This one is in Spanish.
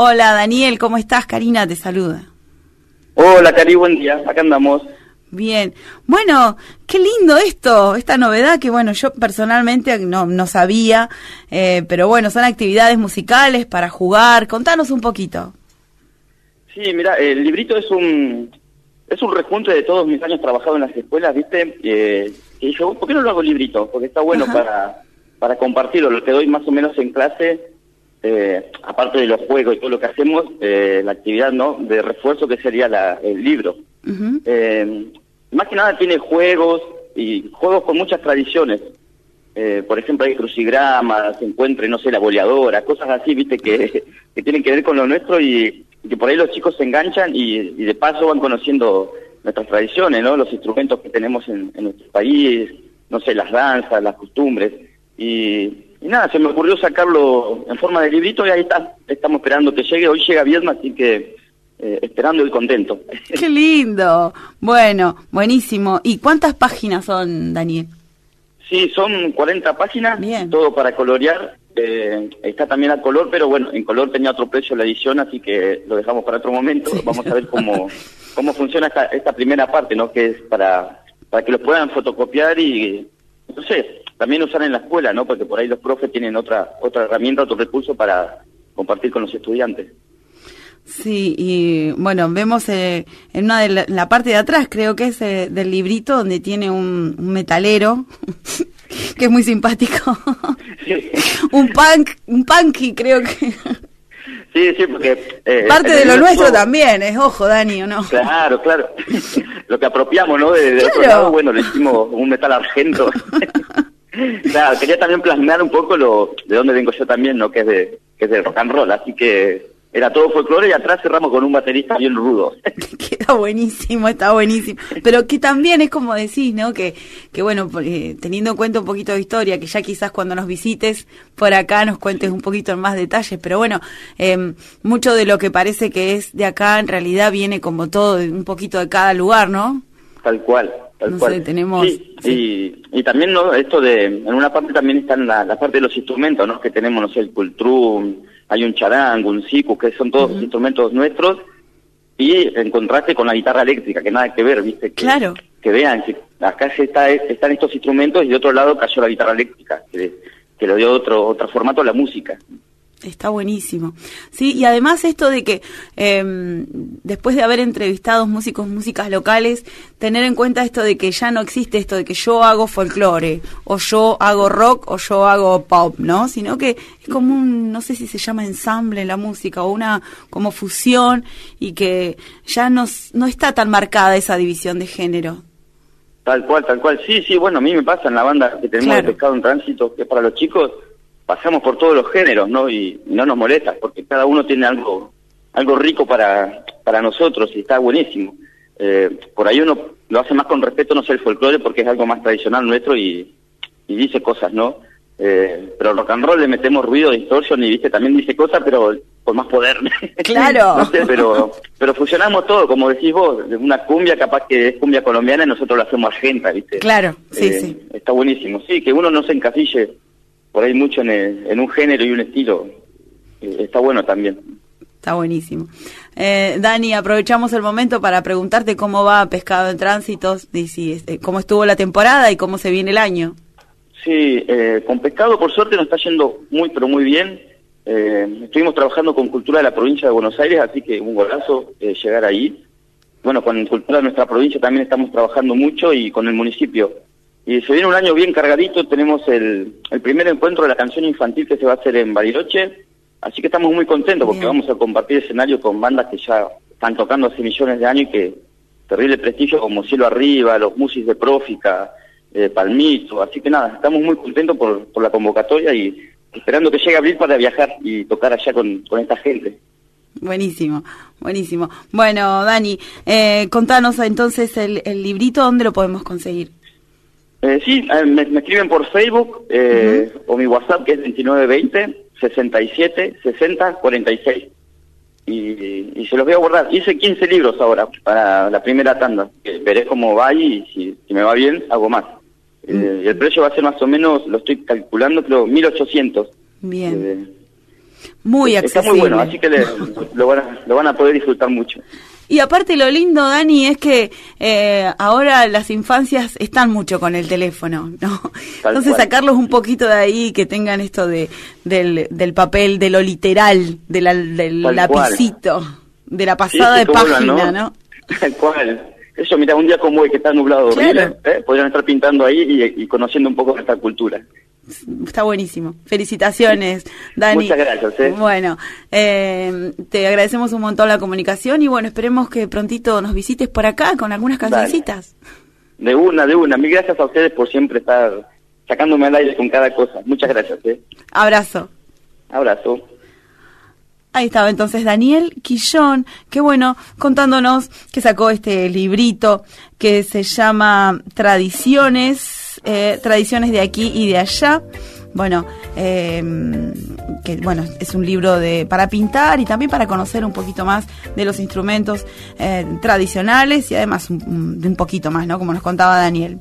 Hola Daniel, ¿cómo estás? Karina te saluda. Hola Cari, buen día, acá andamos. Bien, bueno, qué lindo esto, esta novedad que bueno, yo personalmente no, no sabía, eh, pero bueno, son actividades musicales para jugar, contanos un poquito. Sí, mira, el librito es un es un rejunte de todos mis años trabajado en las escuelas, ¿viste? Eh, y yo, ¿por qué no lo hago librito? Porque está bueno para, para compartirlo, lo que doy más o menos en clase, eh, aparte de los juegos y todo lo que hacemos, eh, la actividad no de refuerzo que sería la, el libro. eh, más que nada tiene juegos y juegos con muchas tradiciones. Eh, por ejemplo, hay crucigramas, encuentre, no sé, la boleadora, cosas así, viste, que, que tienen que ver con lo nuestro y, y que por ahí los chicos se enganchan y, y de paso van conociendo nuestras tradiciones, ¿no? Los instrumentos que tenemos en, en nuestro país, no sé, las danzas, las costumbres. Y, y nada, se me ocurrió sacarlo en forma de librito y ahí está. Estamos esperando que llegue. Hoy llega viernes, así que eh, esperando y contento. Qué lindo. Bueno, buenísimo. ¿Y cuántas páginas son, Daniel? Sí, son 40 páginas, Bien. todo para colorear. Eh, está también a color, pero bueno, en color tenía otro precio la edición, así que lo dejamos para otro momento. Vamos a ver cómo, cómo funciona esta, esta primera parte, ¿no? Que es para, para que los puedan fotocopiar y, no sé, también usar en la escuela, ¿no? Porque por ahí los profes tienen otra, otra herramienta, otro recurso para compartir con los estudiantes. Sí, y bueno, vemos eh, en una de la, la parte de atrás, creo que es eh, del librito, donde tiene un, un metalero, que es muy simpático. un punk, un punky, creo que. Sí, sí, porque... eh, Parte de lo nuestro- también, es ojo, Dani, ¿o no? Claro, claro. Lo que apropiamos, ¿no? De, de otro lado, bueno, le hicimos un metal argento. claro, quería también plasmar un poco lo de dónde vengo yo también, ¿no? Que es de, que es de rock and roll, así que era todo folclore y atrás cerramos con un baterista bien rudo. Queda buenísimo, está buenísimo. Pero que también es como decís, ¿no? Que, que bueno, eh, teniendo en cuenta un poquito de historia, que ya quizás cuando nos visites por acá nos cuentes un poquito en más detalles, pero bueno, eh, mucho de lo que parece que es de acá en realidad viene como todo, un poquito de cada lugar, ¿no? Tal cual, tal No cual. sé, tenemos- Sí, Y, y también, ¿no? Esto de, en una parte también están la, la parte de los instrumentos, ¿no? Que tenemos, no sé, el cultrum, hay un charango, un siku, que son todos instrumentos nuestros, y en contraste con la guitarra eléctrica, que nada que ver, ¿viste? Que, Claro. Que vean que acá se está, están estos instrumentos y de otro lado cayó la guitarra eléctrica, que, que le dio otro, otro formato a la música. Está buenísimo. Sí, y además esto de que eh, después de haber entrevistado músicos, músicas locales, tener en cuenta esto de que ya no existe esto de que yo hago folclore, o yo hago rock, o yo hago pop, ¿no? Sino que es como un, no sé si se llama ensamble la música, o una como fusión, y que ya no, no está tan marcada esa división de género. Tal cual, tal cual. Sí, sí, bueno, a mí me pasa en la banda que tenemos Claro. de pescado en tránsito, que para los chicos pasamos por todos los géneros, ¿no? Y, no nos molesta, porque cada uno tiene algo algo rico para, para nosotros y está buenísimo. Eh, por ahí uno lo hace más con respeto, no sé, el folclore, porque es algo más tradicional nuestro y, y dice cosas, ¿no? Eh, pero rock and roll le metemos ruido, distorsión y, viste, también dice cosas, pero con más poder. Claro. no sé, pero, pero fusionamos todo, como decís vos, una cumbia capaz que es cumbia colombiana y nosotros la hacemos argenta, ¿viste? Claro, sí, Eh, sí. Está buenísimo. Sí, que uno no se encasille por ahí mucho en, el- en un género y un estilo. Eh, está bueno también. Está buenísimo. Eh, Dani, aprovechamos el momento para preguntarte cómo va Pescado en Tránsitos, y si, este, cómo estuvo la temporada y cómo se viene el año. Sí, eh, con pescado por suerte nos está yendo muy pero muy bien. Eh, estuvimos trabajando con Cultura de la provincia de Buenos Aires, así que un golazo eh, llegar ahí. Bueno, con Cultura de nuestra provincia también estamos trabajando mucho y con el municipio. Y se viene un año bien cargadito, tenemos el, el primer encuentro de la canción infantil que se va a hacer en Bariloche, así que estamos muy contentos porque Bien. vamos a compartir escenario con bandas que ya están tocando hace millones de años y que terrible prestigio como Cielo Arriba, los Musis de Prófica, eh, Palmito, así que nada, estamos muy contentos por, por la convocatoria y esperando que llegue abril para viajar y tocar allá con, con esta gente. Buenísimo, buenísimo. Bueno, Dani, eh, contanos entonces el, el librito, ¿dónde lo podemos conseguir? Eh, sí, eh, me, me escriben por Facebook eh, o mi WhatsApp que es 2920 67 60 46 y, y se los voy a guardar. Hice 15 libros ahora para la primera tanda. que veré cómo va y si, si me va bien hago más. Eh, y el precio va a ser más o menos, lo estoy calculando, creo, 1800. Bien. Eh, Muy accesible. Está muy bueno, así que lo, van a, lo van a poder disfrutar mucho. Y aparte lo lindo, Dani, es que eh, ahora las infancias están mucho con el teléfono, ¿no? Entonces sacarlos un poquito de ahí, que tengan esto de del, del papel, de lo literal, de la, del lapicito, de la pasada de página, ¿no? Tal cual. Eso, mira, un día como hoy que está nublado, ¿eh? podrían estar pintando ahí y, y conociendo un poco esta cultura. Está buenísimo. Felicitaciones, Dani. Muchas gracias. ¿eh? Bueno, eh, te agradecemos un montón la comunicación y bueno, esperemos que prontito nos visites por acá con algunas cancioncitas. De una, de una. Mil gracias a ustedes por siempre estar sacándome al aire con cada cosa. Muchas gracias. ¿eh? Abrazo. Abrazo. Ahí estaba entonces Daniel Quillón, que bueno, contándonos que sacó este librito que se llama Tradiciones eh, tradiciones de aquí y de allá. Bueno, eh, que bueno, es un libro de para pintar y también para conocer un poquito más de los instrumentos eh, tradicionales y además de un poquito más, ¿no? Como nos contaba Daniel.